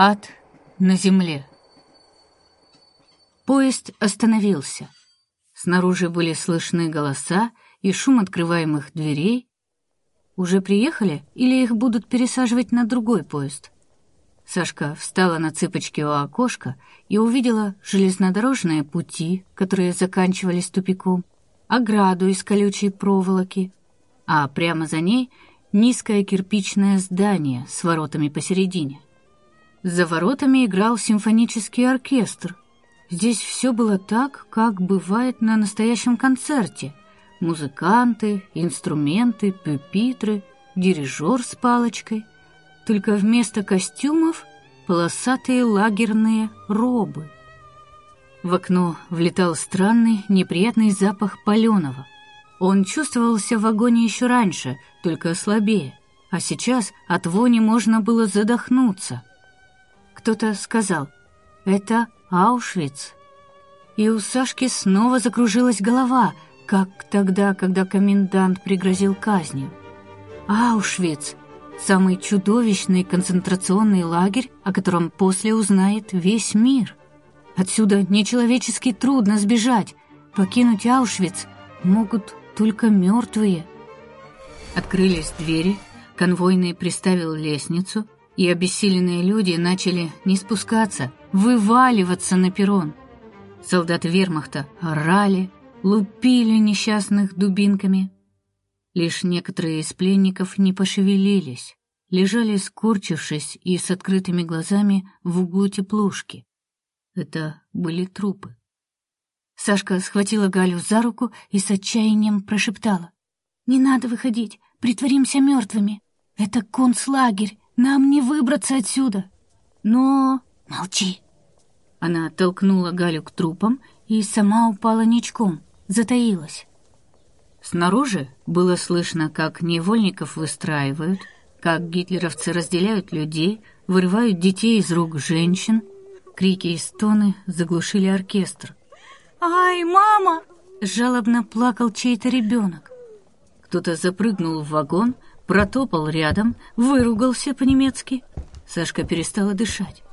Ад на земле. Поезд остановился. Снаружи были слышны голоса и шум открываемых дверей. Уже приехали или их будут пересаживать на другой поезд? Сашка встала на цыпочки у окошка и увидела железнодорожные пути, которые заканчивались тупиком, ограду из колючей проволоки, а прямо за ней низкое кирпичное здание с воротами посередине. За воротами играл симфонический оркестр. Здесь все было так, как бывает на настоящем концерте. Музыканты, инструменты, пюпитры, дирижер с палочкой. Только вместо костюмов полосатые лагерные робы. В окно влетал странный, неприятный запах паленого. Он чувствовался в вагоне еще раньше, только слабее, а сейчас от вони можно было задохнуться. Кто-то сказал «Это Аушвиц». И у Сашки снова закружилась голова, как тогда, когда комендант пригрозил казнью. Аушвиц — самый чудовищный концентрационный лагерь, о котором после узнает весь мир. Отсюда нечеловечески трудно сбежать. Покинуть Аушвиц могут только мертвые. Открылись двери, конвойный приставил лестницу — и обессиленные люди начали не спускаться, вываливаться на перрон. Солдаты вермахта орали, лупили несчастных дубинками. Лишь некоторые из пленников не пошевелились, лежали скорчившись и с открытыми глазами в углу теплушки. Это были трупы. Сашка схватила Галю за руку и с отчаянием прошептала. «Не надо выходить, притворимся мертвыми. Это концлагерь, нам не выбраться отсюда. Но... Молчи. Она оттолкнула Галю к трупам и сама упала ничком, затаилась. Снаружи было слышно, как невольников выстраивают, как гитлеровцы разделяют людей, вырывают детей из рук женщин. Крики и стоны заглушили оркестр. «Ай, мама!» — жалобно плакал чей-то ребенок. Кто-то запрыгнул в вагон, протопал рядом, выругался по-немецки. Сашка перестала дышать.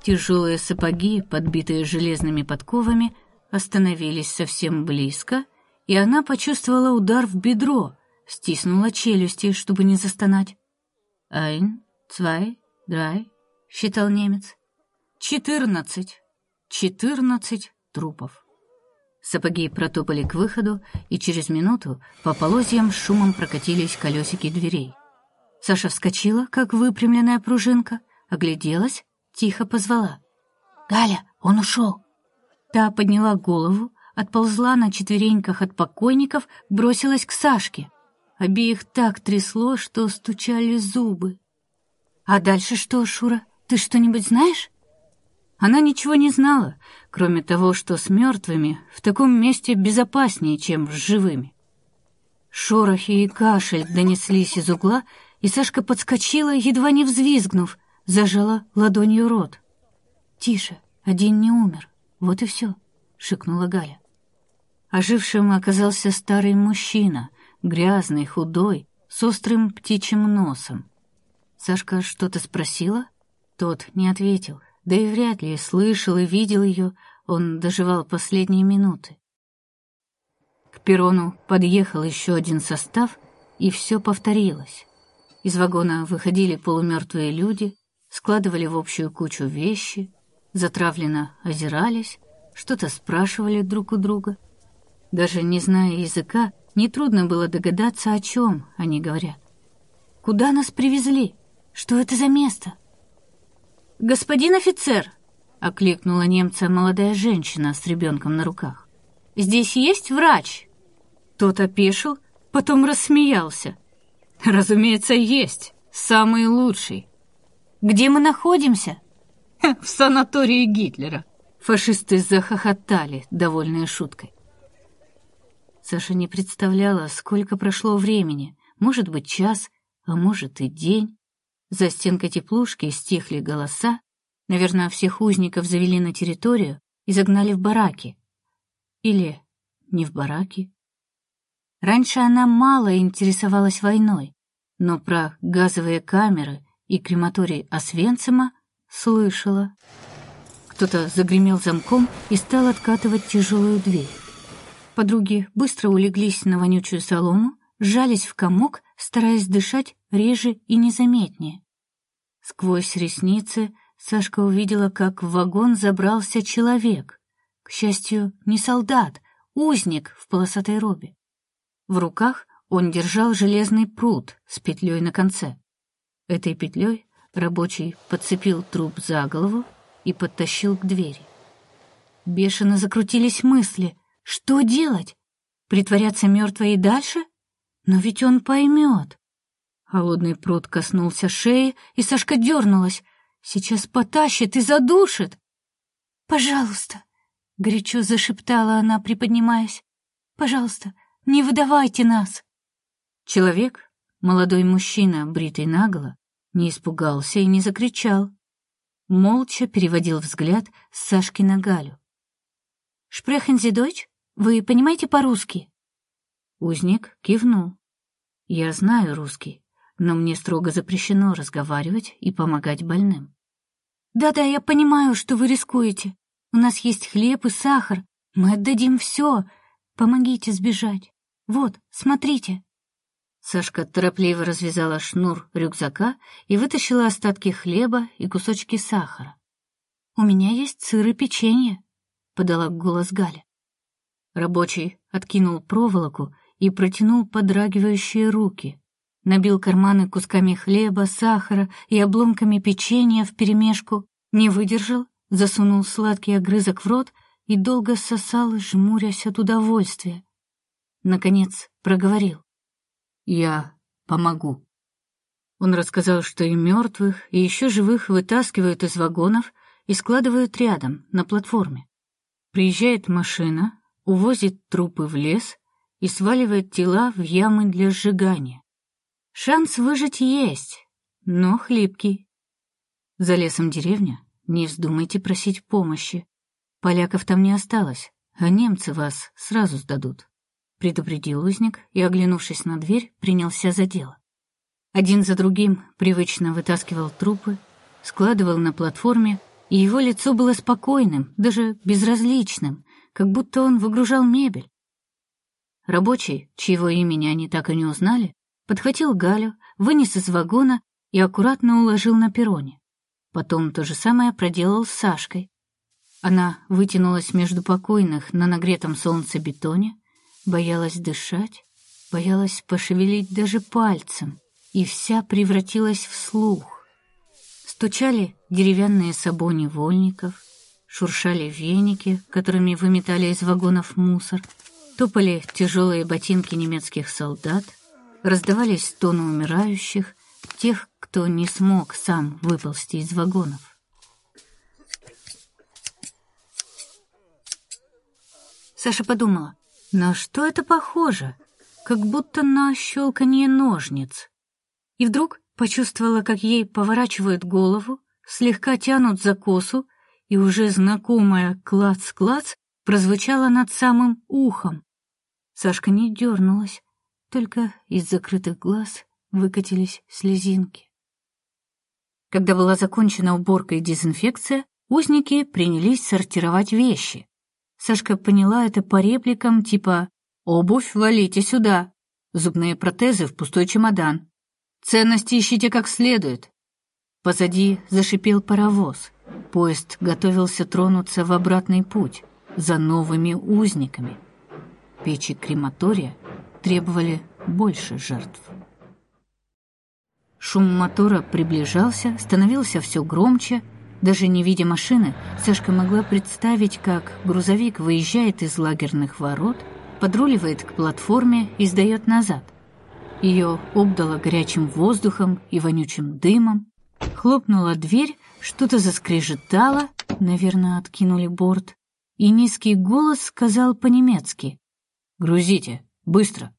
Тяжелые сапоги, подбитые железными подковами, остановились совсем близко, и она почувствовала удар в бедро, стиснула челюсти, чтобы не застонать. «Ein, zwei, drei», — считал немец. «Четырнадцать! Четырнадцать трупов!» Сапоги протопали к выходу, и через минуту по полозьям шумом прокатились колесики дверей. Саша вскочила, как выпрямленная пружинка, огляделась, тихо позвала. «Галя, он ушел!» Та подняла голову, отползла на четвереньках от покойников, бросилась к Сашке. Обеих так трясло, что стучали зубы. «А дальше что, Шура, ты что-нибудь знаешь?» Она ничего не знала, кроме того, что с мертвыми в таком месте безопаснее, чем с живыми. Шорохи и кашель донеслись из угла, и Сашка подскочила, едва не взвизгнув, зажала ладонью рот. «Тише, один не умер, вот и все», — шикнула Галя. Ожившим оказался старый мужчина, грязный, худой, с острым птичьим носом. Сашка что-то спросила, тот не ответил — да и вряд ли слышал и видел ее, он доживал последние минуты. К перрону подъехал еще один состав, и все повторилось. Из вагона выходили полумертвые люди, складывали в общую кучу вещи, затравленно озирались, что-то спрашивали друг у друга. Даже не зная языка, нетрудно было догадаться, о чем они говорят. «Куда нас привезли? Что это за место?» «Господин офицер!» — окликнула немца молодая женщина с ребенком на руках. «Здесь есть врач?» Тот опешил, потом рассмеялся. «Разумеется, есть. Самый лучший. Где мы находимся?» «В санатории Гитлера». Фашисты захохотали, довольные шуткой. Саша не представляла, сколько прошло времени. Может быть, час, а может и день. За стенкой теплушки стихли голоса. Наверное, всех узников завели на территорию и загнали в бараки. Или не в бараки. Раньше она мало интересовалась войной, но про газовые камеры и крематорий Освенцима слышала. Кто-то загремел замком и стал откатывать тяжелую дверь. Подруги быстро улеглись на вонючую солому, сжались в комок, стараясь дышать реже и незаметнее. Сквозь ресницы Сашка увидела, как в вагон забрался человек. К счастью, не солдат, узник в полосатой робе. В руках он держал железный пруд с петлей на конце. Этой петлей рабочий подцепил труп за голову и подтащил к двери. Бешено закрутились мысли. Что делать? Притворяться мертвой и дальше? Но ведь он поймет. Холодный пруд коснулся шеи, и Сашка дернулась. Сейчас потащит и задушит. «Пожалуйста», — горячо зашептала она, приподнимаясь. «Пожалуйста, не выдавайте нас!» Человек, молодой мужчина, бритый наголо, не испугался и не закричал. Молча переводил взгляд с Сашки на Галю. «Шпрехензи дочь, вы понимаете по-русски?» Узник кивнул. «Я знаю русский, но мне строго запрещено разговаривать и помогать больным». «Да-да, я понимаю, что вы рискуете. У нас есть хлеб и сахар. Мы отдадим все. Помогите сбежать. Вот, смотрите». Сашка торопливо развязала шнур рюкзака и вытащила остатки хлеба и кусочки сахара. «У меня есть сыр и печенье», — подала голос Галя. Рабочий откинул проволоку и протянул подрагивающие руки, набил карманы кусками хлеба, сахара и обломками печенья вперемешку, не выдержал засунул сладкий огрызок в рот и долго сосал, жмурясь от удовольствия. Наконец проговорил. «Я помогу». Он рассказал, что и мертвых, и еще живых вытаскивают из вагонов и складывают рядом, на платформе. Приезжает машина, увозит трупы в лес и сваливает тела в ямы для сжигания. Шанс выжить есть, но хлипкий. За лесом деревня, не вздумайте просить помощи. Поляков там не осталось, а немцы вас сразу сдадут. Предупредил узник и, оглянувшись на дверь, принялся за дело. Один за другим привычно вытаскивал трупы, складывал на платформе, и его лицо было спокойным, даже безразличным, как будто он выгружал мебель. Рабочий, чьего имени они так и не узнали, подхватил Галю, вынес из вагона и аккуратно уложил на перроне. Потом то же самое проделал с Сашкой. Она вытянулась между покойных на нагретом солнце бетоне, боялась дышать, боялась пошевелить даже пальцем, и вся превратилась в слух. Стучали деревянные сабони вольников, шуршали веники, которыми выметали из вагонов мусор, топали тяжелые ботинки немецких солдат, раздавались стоны умирающих, тех, кто не смог сам выползти из вагонов. Саша подумала, на что это похоже? Как будто на щелканье ножниц. И вдруг почувствовала, как ей поворачивают голову, слегка тянут за косу, и уже знакомая клац-клац прозвучала над самым ухом. Сашка не дернулась, только из закрытых глаз выкатились слезинки. Когда была закончена уборка и дезинфекция, узники принялись сортировать вещи. Сашка поняла это по репликам типа «Обувь валите сюда», «Зубные протезы в пустой чемодан», «Ценности ищите как следует». Позади зашипел паровоз. Поезд готовился тронуться в обратный путь за новыми узниками. Печи крематория требовали больше жертв. Шум мотора приближался, становился все громче. Даже не видя машины, Сашка могла представить, как грузовик выезжает из лагерных ворот, подруливает к платформе и сдает назад. Ее обдало горячим воздухом и вонючим дымом. Хлопнула дверь, что-то заскрежетало, наверное, откинули борт, и низкий голос сказал по-немецки «Грузите, быстро!»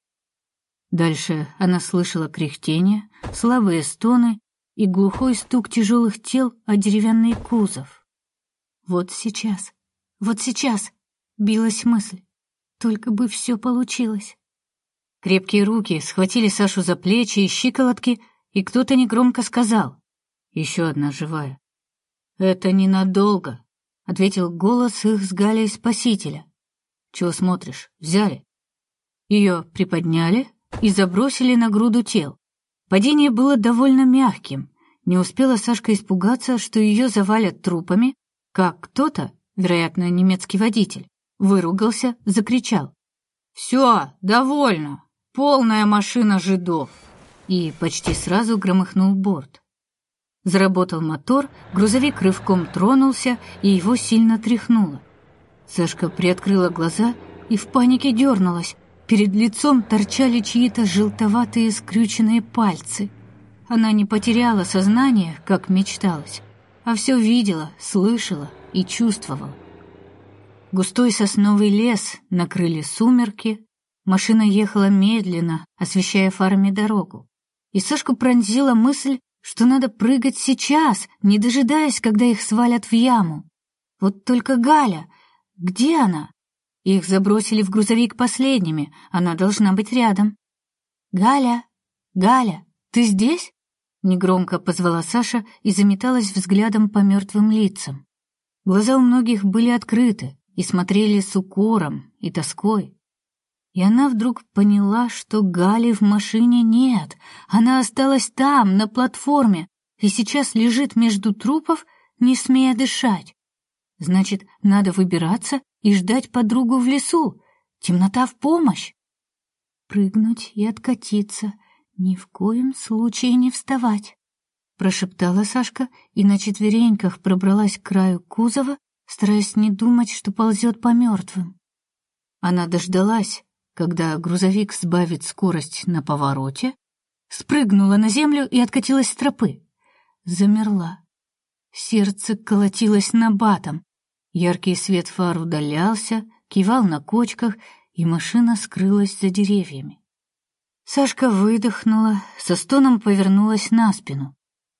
Дальше она слышала кряхтение, слабые стоны и глухой стук тяжелых тел о деревянный кузов. Вот сейчас, вот сейчас билась мысль. Только бы все получилось. Крепкие руки схватили Сашу за плечи и щиколотки, и кто-то негромко сказал. Еще одна живая. Это ненадолго, ответил голос их с Галей спасителя. Чего смотришь? Взяли. Ее приподняли и забросили на груду тел. Падение было довольно мягким. Не успела Сашка испугаться, что ее завалят трупами, как кто-то, вероятно, немецкий водитель, выругался, закричал: «Все, довольно! Полная машина жидов!» И почти сразу громыхнул борт. Заработал мотор, грузовик рывком тронулся, и его сильно тряхнуло. Сашка приоткрыла глаза и в панике дернулась. Перед лицом торчали чьи-то желтоватые скрюченные пальцы. Она не потеряла сознание, как мечталось, а все видела, слышала и чувствовала. Густой сосновый лес накрыли сумерки, машина ехала медленно, освещая фарами дорогу. И Сашку пронзила мысль, что надо прыгать сейчас, не дожидаясь, когда их свалят в яму. Вот только Галя, где она? Их забросили в грузовик последними, она должна быть рядом. Галя, Галя, ты здесь? Негромко позвала Саша и заметалась взглядом по мертвым лицам. Глаза у многих были открыты и смотрели с укором и тоской. И она вдруг поняла, что Гали в машине нет. Она осталась там, на платформе, и сейчас лежит между трупов, не смея дышать. Значит, надо выбираться и ждать подругу в лесу. Темнота в помощь. Прыгнуть и откатиться, ни в коем случае не вставать, прошептала Сашка и на четвереньках пробралась к краю кузова, стараясь не думать, что ползет по мертвым. Она дождалась, когда грузовик сбавит скорость на повороте, спрыгнула на землю и откатилась с тропы. Замерла. Сердце колотилось на батом. Яркий свет фар удалялся, кивал на кочках, и машина скрылась за деревьями. Сашка выдохнула, со стоном повернулась на спину.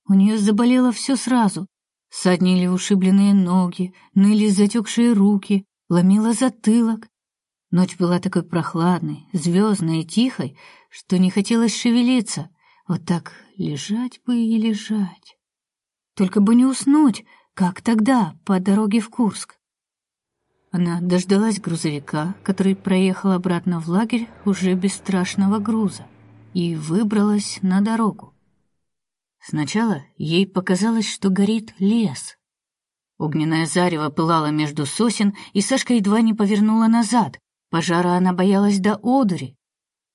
У нее заболело все сразу. Саднили ушибленные ноги, ныли затекшие руки, ломило затылок. Ночь была такой прохладной, звездной и тихой, что не хотелось шевелиться. Вот так лежать бы и лежать. Только бы не уснуть, как тогда, по дороге в Курск. Она дождалась грузовика, который проехал обратно в лагерь уже без страшного груза, и выбралась на дорогу. Сначала ей показалось, что горит лес. Огненное зарево пылало между сосен, и Сашка едва не повернула назад. Пожара она боялась до одури.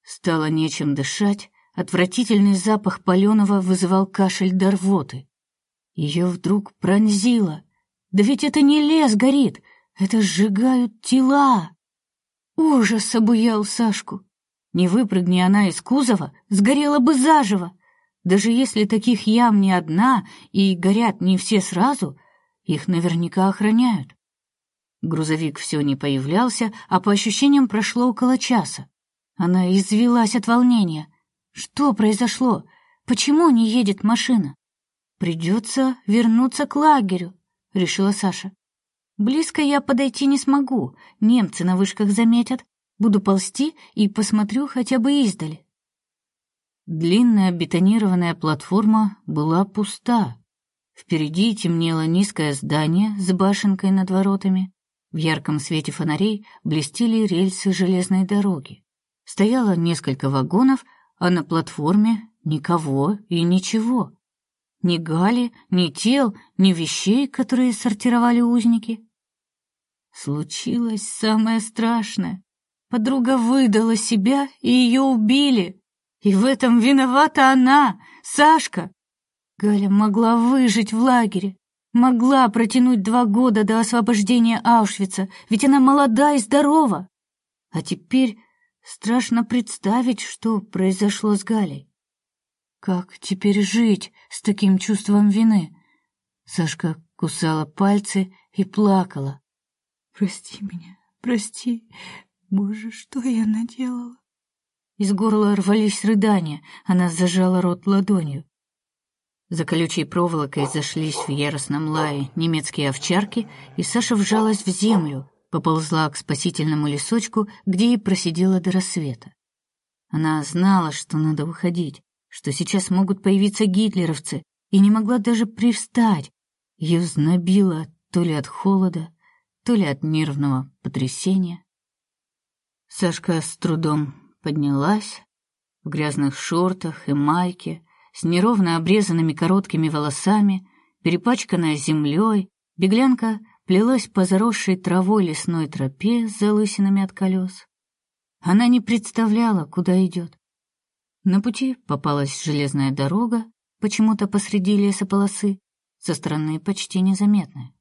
Стало нечем дышать, отвратительный запах паленого вызывал кашель до рвоты. Ее вдруг пронзило. Да ведь это не лес горит, это сжигают тела. Ужас обуял Сашку. Не выпрыгни она из кузова, сгорела бы заживо. Даже если таких ям не одна и горят не все сразу, их наверняка охраняют. Грузовик все не появлялся, а по ощущениям прошло около часа. Она извелась от волнения. Что произошло? Почему не едет машина? Придется вернуться к лагерю, решила Саша. Близко я подойти не смогу, немцы на вышках заметят. Буду ползти и посмотрю хотя бы издали. Длинная бетонированная платформа была пуста. Впереди темнело низкое здание с башенкой над воротами. В ярком свете фонарей блестели рельсы железной дороги. Стояло несколько вагонов, а на платформе никого и ничего. Ни Гали, ни тел, ни вещей, которые сортировали узники. Случилось самое страшное. Подруга выдала себя, и ее убили. И в этом виновата она, Сашка. Галя могла выжить в лагере, могла протянуть два года до освобождения Аушвица, ведь она молода и здорова. А теперь страшно представить, что произошло с Галей. Как теперь жить с таким чувством вины? Сашка кусала пальцы и плакала. Прости меня, прости. Боже, что я наделала? Из горла рвались рыдания, она зажала рот ладонью. За колючей проволокой зашлись в яростном лае немецкие овчарки, и Саша вжалась в землю, поползла к спасительному лесочку, где и просидела до рассвета. Она знала, что надо уходить, что сейчас могут появиться гитлеровцы, и не могла даже привстать. Ее знобило то ли от холода, то ли от нервного потрясения. Сашка с трудом поднялась в грязных шортах и майке, с неровно обрезанными короткими волосами, перепачканная землей, беглянка плелась по заросшей травой лесной тропе с залысинами от колес. Она не представляла, куда идет. На пути попалась железная дорога, почему-то посреди лесополосы, со стороны почти незаметная.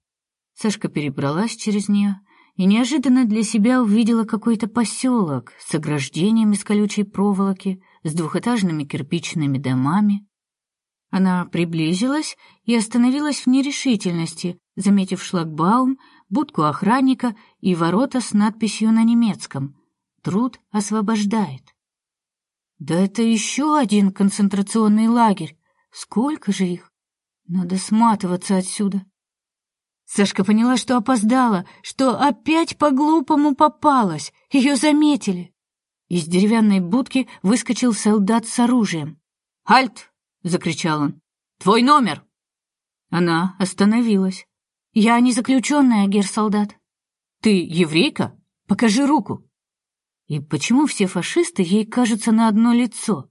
Сашка перебралась через нее и неожиданно для себя увидела какой-то поселок с ограждением из колючей проволоки, с двухэтажными кирпичными домами. Она приблизилась и остановилась в нерешительности, заметив шлагбаум, будку охранника и ворота с надписью на немецком «Труд освобождает». Да это еще один концентрационный лагерь. Сколько же их? Надо сматываться отсюда. Сашка поняла, что опоздала, что опять по-глупому попалась. Ее заметили. Из деревянной будки выскочил солдат с оружием. «Альт!» — закричал он. «Твой номер!» Она остановилась. «Я не заключенная, гер-солдат». «Ты еврейка? Покажи руку». И почему все фашисты ей кажутся на одно лицо?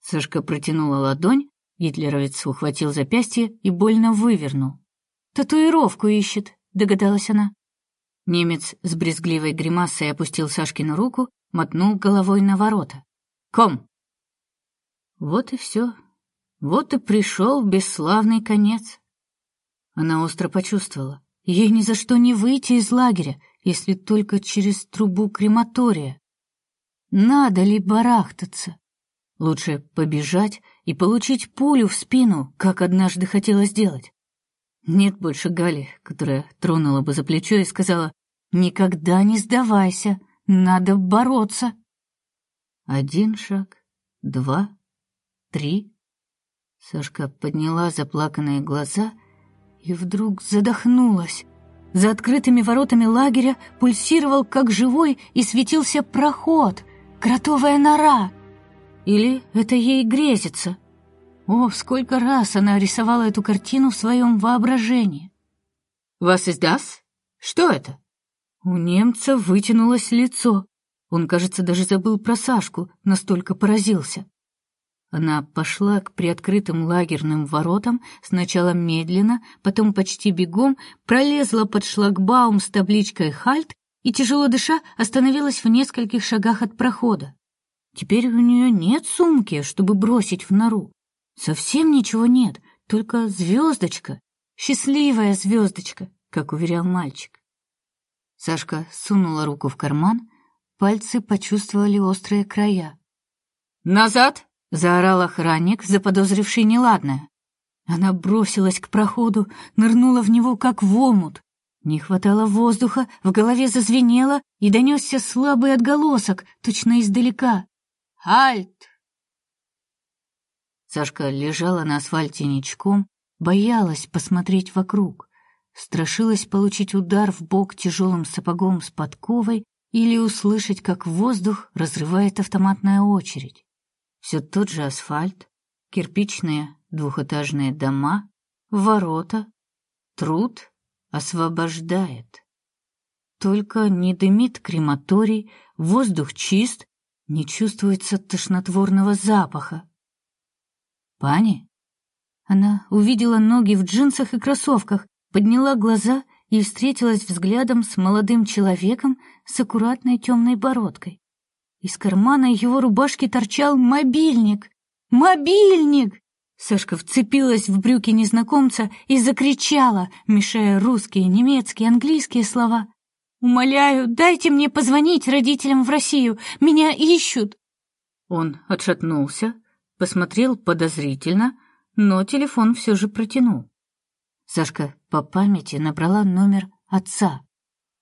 Сашка протянула ладонь, гитлеровец ухватил запястье и больно вывернул. «Татуировку ищет», — догадалась она. Немец с брезгливой гримасой опустил Сашкину руку, мотнул головой на ворота. «Ком!» Вот и все. Вот и пришел бесславный конец. Она остро почувствовала. Ей ни за что не выйти из лагеря, если только через трубу крематория. Надо ли барахтаться? Лучше побежать и получить пулю в спину, как однажды хотела сделать. Нет больше Гали, которая тронула бы за плечо и сказала «Никогда не сдавайся, надо бороться». Один шаг, два, три. Сашка подняла заплаканные глаза и вдруг задохнулась. За открытыми воротами лагеря пульсировал, как живой, и светился проход, кротовая нора. Или это ей грезится? О, сколько раз она рисовала эту картину в своем воображении. «Вас издас? Что это?» У немца вытянулось лицо. Он, кажется, даже забыл про Сашку, настолько поразился. Она пошла к приоткрытым лагерным воротам, сначала медленно, потом почти бегом, пролезла под шлагбаум с табличкой «Хальт» и, тяжело дыша, остановилась в нескольких шагах от прохода. Теперь у нее нет сумки, чтобы бросить в нору. Совсем ничего нет, только звездочка, счастливая звездочка, как уверял мальчик. Сашка сунула руку в карман, пальцы почувствовали острые края. «Назад!» — заорал охранник, заподозривший неладное. Она бросилась к проходу, нырнула в него, как в омут. Не хватало воздуха, в голове зазвенело, и донесся слабый отголосок, точно издалека. «Альт!» Сашка лежала на асфальте ничком, боялась посмотреть вокруг, страшилась получить удар в бок тяжелым сапогом с подковой или услышать, как воздух разрывает автоматная очередь. Все тот же асфальт, кирпичные двухэтажные дома, ворота, труд освобождает. Только не дымит крематорий, воздух чист, не чувствуется тошнотворного запаха. «Пани?» Она увидела ноги в джинсах и кроссовках, подняла глаза и встретилась взглядом с молодым человеком с аккуратной темной бородкой. Из кармана его рубашки торчал мобильник. «Мобильник!» Сашка вцепилась в брюки незнакомца и закричала, мешая русские, немецкие, английские слова. «Умоляю, дайте мне позвонить родителям в Россию, меня ищут!» Он отшатнулся, посмотрел подозрительно, но телефон все же протянул. Сашка по памяти набрала номер отца.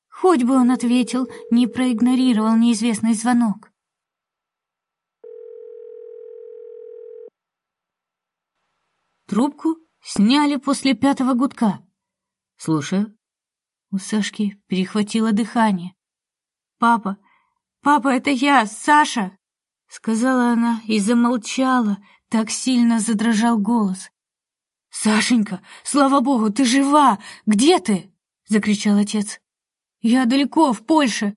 Хоть бы он ответил, не проигнорировал неизвестный звонок. Трубку сняли после пятого гудка. Слушаю. У Сашки перехватило дыхание. «Папа, папа, это я, Саша!» сказала она и замолчала, так сильно задрожал голос. «Сашенька, слава богу, ты жива! Где ты?» — закричал отец. «Я далеко, в Польше.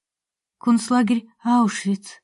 Концлагерь Аушвиц.